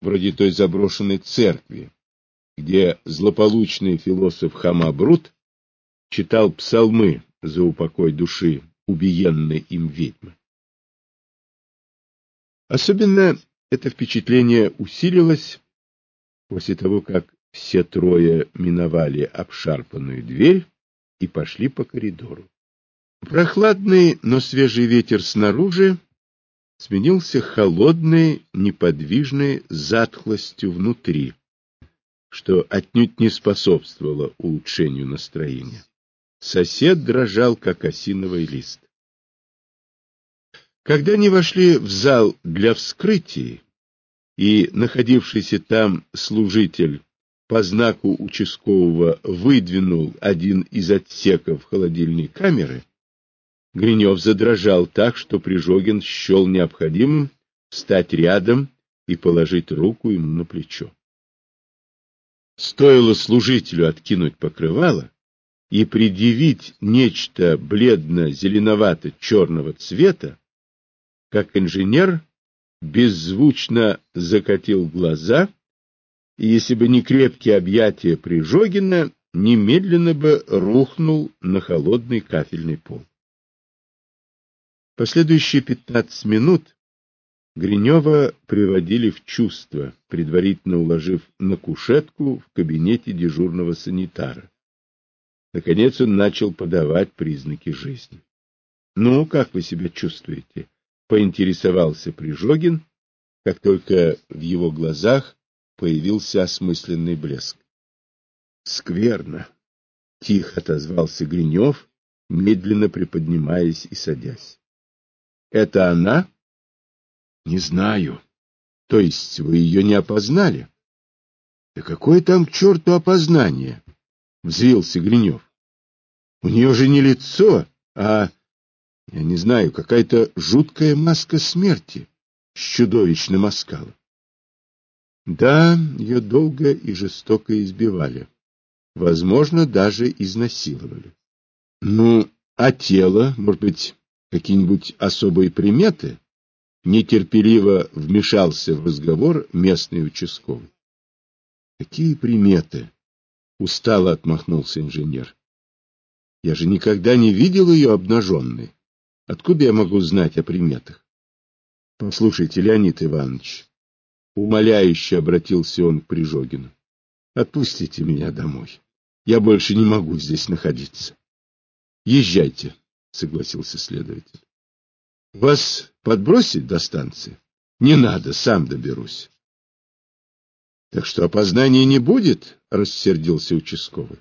вроде той заброшенной церкви, где злополучный философ Хамабрут читал псалмы за упокой души убиенной им ведьмы. Особенно это впечатление усилилось после того, как все трое миновали обшарпанную дверь и пошли по коридору. Прохладный, но свежий ветер снаружи сменился холодной, неподвижной затхлостью внутри, что отнюдь не способствовало улучшению настроения. Сосед дрожал, как осиновый лист. Когда они вошли в зал для вскрытий, и находившийся там служитель по знаку участкового выдвинул один из отсеков холодильной камеры, Гринев задрожал так, что Прижогин счел необходимым встать рядом и положить руку ему на плечо. Стоило служителю откинуть покрывало и предъявить нечто бледно-зеленовато-черного цвета, как инженер беззвучно закатил глаза, и если бы не крепкие объятия Прижогина, немедленно бы рухнул на холодный кафельный пол. Последующие пятнадцать минут Гринева приводили в чувство, предварительно уложив на кушетку в кабинете дежурного санитара. Наконец он начал подавать признаки жизни. — Ну, как вы себя чувствуете? — поинтересовался Прижогин, как только в его глазах появился осмысленный блеск. — Скверно, — тихо отозвался Гринев, медленно приподнимаясь и садясь. Это она? Не знаю. То есть вы ее не опознали? Да какое там к черту опознание? Взвился Гринев. У нее же не лицо, а, я не знаю, какая-то жуткая маска смерти с чудовищным оскалом. Да, ее долго и жестоко избивали. Возможно, даже изнасиловали. Ну, а тело, может быть, какие-нибудь особые приметы? Нетерпеливо вмешался в разговор местный участковый. Какие приметы? Устало отмахнулся инженер. Я же никогда не видел ее обнаженной. Откуда я могу знать о приметах? Послушайте, Леонид Иванович, умоляюще обратился он к Прижогину. Отпустите меня домой. Я больше не могу здесь находиться. Езжайте, — согласился следователь. — Вас подбросить до станции? — Не надо, сам доберусь. — Так что опознания не будет? — рассердился участковый.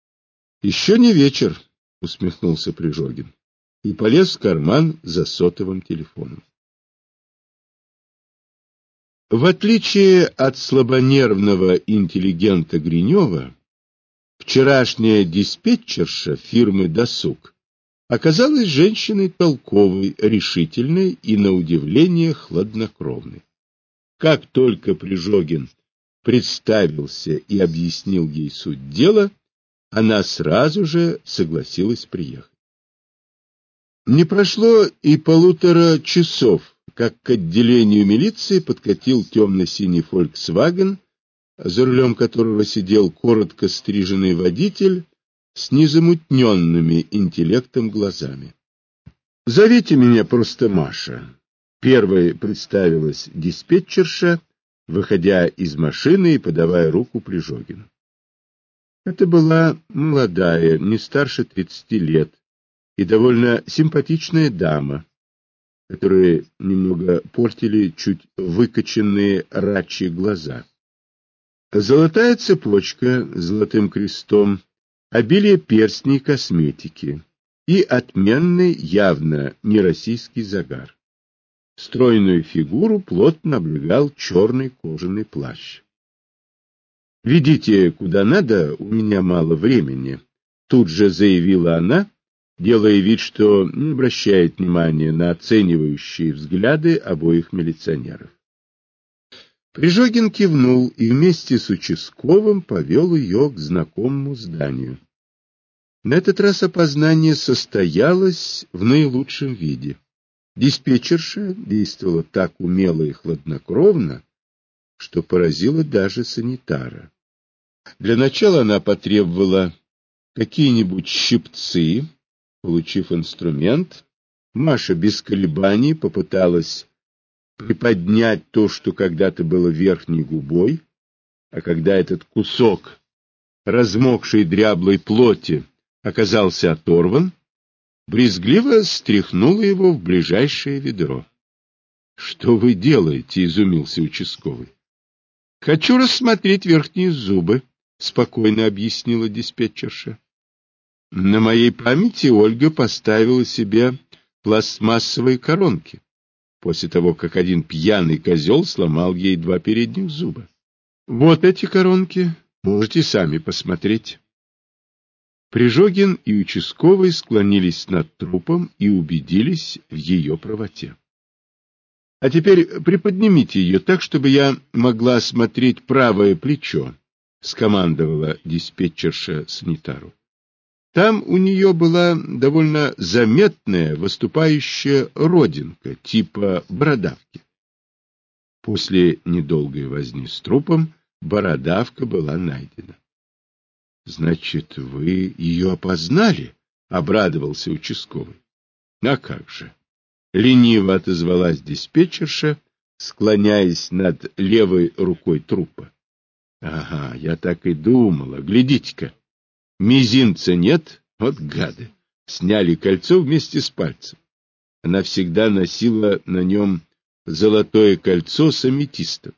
— Еще не вечер, — усмехнулся Прижогин и полез в карман за сотовым телефоном. В отличие от слабонервного интеллигента Гринева, вчерашняя диспетчерша фирмы «Досуг» оказалась женщиной толковой, решительной и, на удивление, хладнокровной. Как только Прижогин представился и объяснил ей суть дела, она сразу же согласилась приехать. Не прошло и полутора часов, как к отделению милиции подкатил темно-синий «Фольксваген», за рулем которого сидел коротко стриженный водитель с незамутненными интеллектом глазами. «Зовите меня просто Маша». Первой представилась диспетчерша, выходя из машины и подавая руку Прижогину. Это была молодая, не старше тридцати лет, и довольно симпатичная дама, которые немного портили чуть выкоченные рачьи глаза. Золотая цепочка с золотым крестом обилие перстней косметики и отменный, явно нероссийский загар. Стройную фигуру плотно облегал черный кожаный плащ. «Ведите куда надо, у меня мало времени», — тут же заявила она, делая вид, что не обращает внимания на оценивающие взгляды обоих милиционеров. Прижогин кивнул и вместе с участковым повел ее к знакомому зданию. На этот раз опознание состоялось в наилучшем виде. Диспетчерша действовала так умело и хладнокровно, что поразило даже санитара. Для начала она потребовала какие-нибудь щипцы. Получив инструмент, Маша без колебаний попыталась приподнять то, что когда-то было верхней губой, а когда этот кусок размокшей дряблой плоти оказался оторван, брезгливо стряхнула его в ближайшее ведро. — Что вы делаете? — изумился участковый. — Хочу рассмотреть верхние зубы, — спокойно объяснила диспетчерша. На моей памяти Ольга поставила себе пластмассовые коронки после того, как один пьяный козел сломал ей два передних зуба. Вот эти коронки, можете сами посмотреть. Прижогин и участковый склонились над трупом и убедились в ее правоте. — А теперь приподнимите ее так, чтобы я могла осмотреть правое плечо, — скомандовала диспетчерша санитару. Там у нее была довольно заметная выступающая родинка, типа бородавки. После недолгой возни с трупом бородавка была найдена. — Значит, вы ее опознали? — обрадовался участковый. — А как же? — лениво отозвалась диспетчерша, склоняясь над левой рукой трупа. — Ага, я так и думала. Глядите-ка. Мизинца нет, вот гады. Сняли кольцо вместе с пальцем. Она всегда носила на нем золотое кольцо с аметистом.